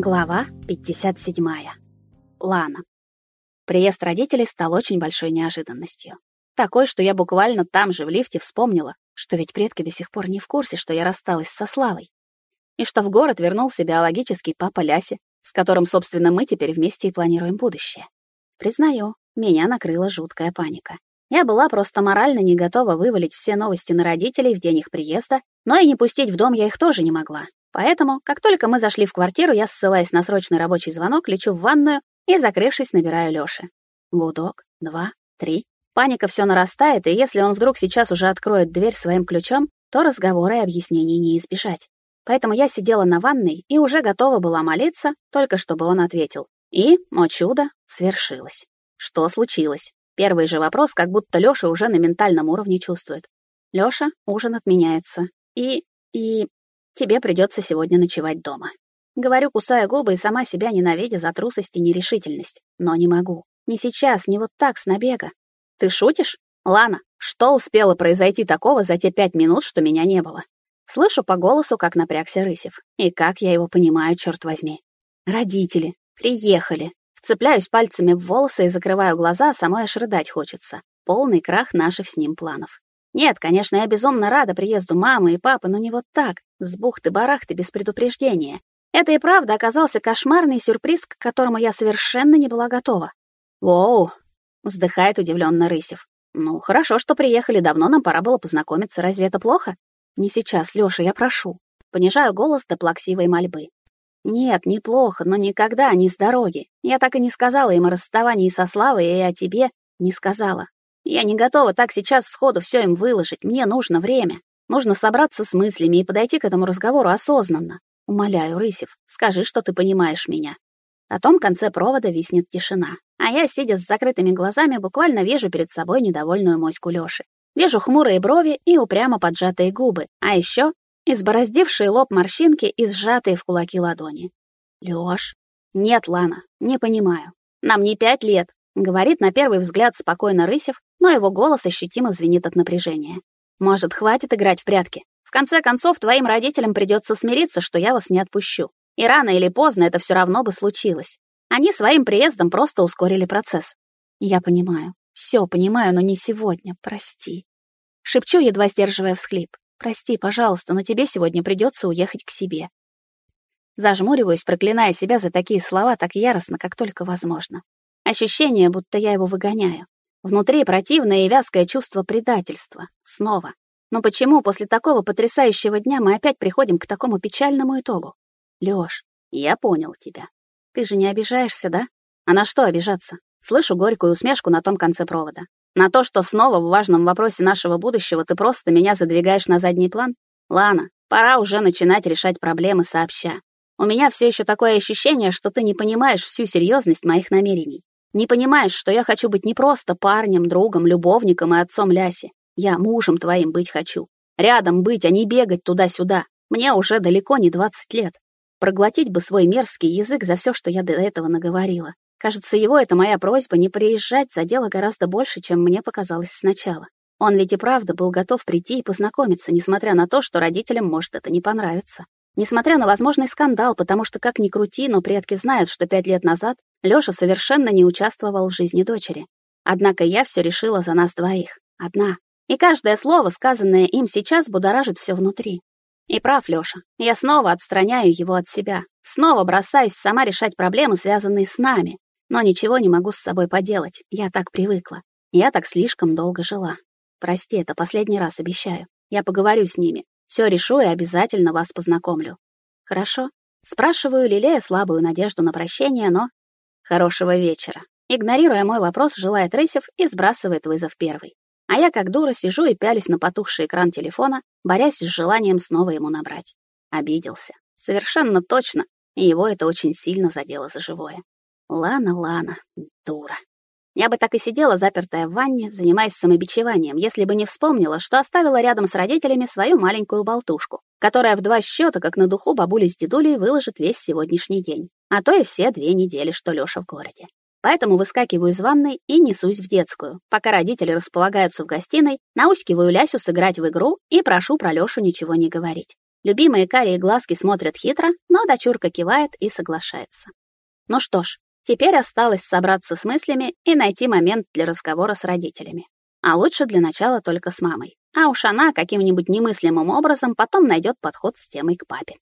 Глава 57. Лана. Приезд родителей стал очень большой неожиданностью. Такой, что я буквально там же в лифте вспомнила, что ведь предки до сих пор не в курсе, что я рассталась со Славой. И что в город вернулся биологический папа Ляси, с которым, собственно, мы теперь вместе и планируем будущее. Признаю, меня накрыла жуткая паника. Я была просто морально не готова вывалить все новости на родителей в день их приезда, но и не пустить в дом я их тоже не могла. Поэтому, как только мы зашли в квартиру, я, ссылаясь на срочный рабочий звонок, лечу в ванную и, закрывшись, набираю Лёши. Гудок, два, три. Паника все нарастает, и если он вдруг сейчас уже откроет дверь своим ключом, то разговора и объяснений не избежать. Поэтому я сидела на ванной и уже готова была молиться, только чтобы он ответил. И, о чудо, свершилось. Что случилось? Первый же вопрос, как будто Лёша уже на ментальном уровне чувствует. Лёша, ужин отменяется. И... и... Тебе придется сегодня ночевать дома. Говорю, кусая губы и сама себя ненавидя за трусость и нерешительность. Но не могу. Не сейчас, не вот так, с набега. Ты шутишь? Лана, что успело произойти такого за те пять минут, что меня не было? Слышу по голосу, как напрягся Рысев. И как я его понимаю, черт возьми. Родители. Приехали. Вцепляюсь пальцами в волосы и закрываю глаза, а самой аж рыдать хочется. Полный крах наших с ним планов. Нет, конечно, я безумно рада приезду мамы и папы, но не вот так, с бухты-барахты без предупреждения. Это и правда оказался кошмарный сюрприз, к которому я совершенно не была готова. «Воу!» — вздыхает удивленно Рысев. «Ну, хорошо, что приехали давно, нам пора было познакомиться. Разве это плохо?» «Не сейчас, Лёша, я прошу». Понижаю голос до плаксивой мольбы. «Нет, неплохо, но никогда, не с дороги. Я так и не сказала им о расставании со Славой и о тебе не сказала. Я не готова так сейчас сходу все им выложить. Мне нужно время. Нужно собраться с мыслями и подойти к этому разговору осознанно. Умоляю, Рысев, скажи, что ты понимаешь меня. На том конце провода виснет тишина. А я, сидя с закрытыми глазами, буквально вижу перед собой недовольную моську Лёши. Вижу хмурые брови и упрямо поджатые губы, а еще избороздивший лоб морщинки и сжатые в кулаки ладони. Лёш? Нет, Лана, не понимаю. Нам не пять лет, говорит на первый взгляд спокойно Рысев, но его голос ощутимо звенит от напряжения. «Может, хватит играть в прятки? В конце концов, твоим родителям придется смириться, что я вас не отпущу. И рано или поздно это все равно бы случилось. Они своим приездом просто ускорили процесс. Я понимаю, все понимаю, но не сегодня, прости. Шепчу, едва сдерживая всхлип. Прости, пожалуйста, но тебе сегодня придется уехать к себе. Зажмуриваюсь, проклиная себя за такие слова так яростно, как только возможно. Ощущение, будто я его выгоняю. Внутри противное и вязкое чувство предательства. Снова. Но почему после такого потрясающего дня мы опять приходим к такому печальному итогу? Лёш, я понял тебя. Ты же не обижаешься, да? А на что обижаться? Слышу горькую усмешку на том конце провода. На то, что снова в важном вопросе нашего будущего ты просто меня задвигаешь на задний план? Лана, пора уже начинать решать проблемы сообща. У меня все еще такое ощущение, что ты не понимаешь всю серьезность моих намерений. Не понимаешь, что я хочу быть не просто парнем, другом, любовником и отцом Ляси. Я мужем твоим быть хочу. Рядом быть, а не бегать туда-сюда. Мне уже далеко не 20 лет. Проглотить бы свой мерзкий язык за все, что я до этого наговорила. Кажется, его это моя просьба не приезжать задело гораздо больше, чем мне показалось сначала. Он ведь и правда был готов прийти и познакомиться, несмотря на то, что родителям может это не понравиться. Несмотря на возможный скандал, потому что, как ни крути, но предки знают, что пять лет назад Лёша совершенно не участвовал в жизни дочери. Однако я все решила за нас двоих. Одна. И каждое слово, сказанное им сейчас, будоражит все внутри. И прав Лёша. Я снова отстраняю его от себя. Снова бросаюсь сама решать проблемы, связанные с нами. Но ничего не могу с собой поделать. Я так привыкла. Я так слишком долго жила. Прости, это последний раз обещаю. Я поговорю с ними. Все решу и обязательно вас познакомлю. Хорошо? Спрашиваю, лелея слабую надежду на прощение, но... Хорошего вечера. Игнорируя мой вопрос, желает Рысев и сбрасывает вызов первый. А я как дура сижу и пялюсь на потухший экран телефона, борясь с желанием снова ему набрать. Обиделся. Совершенно точно, и его это очень сильно задело за живое. Лана, Лана, дура. Я бы так и сидела, запертая в ванне, занимаясь самобичеванием, если бы не вспомнила, что оставила рядом с родителями свою маленькую болтушку, которая в два счета, как на духу, бабуля с дедулей выложит весь сегодняшний день, а то и все две недели, что Лёша в городе. Поэтому выскакиваю из ванной и несусь в детскую. Пока родители располагаются в гостиной, наускиваю Лясю сыграть в игру и прошу про Лёшу ничего не говорить. Любимые карие глазки смотрят хитро, но дочурка кивает и соглашается. Ну что ж, теперь осталось собраться с мыслями и найти момент для разговора с родителями. А лучше для начала только с мамой. А уж она каким-нибудь немыслимым образом потом найдет подход с темой к папе.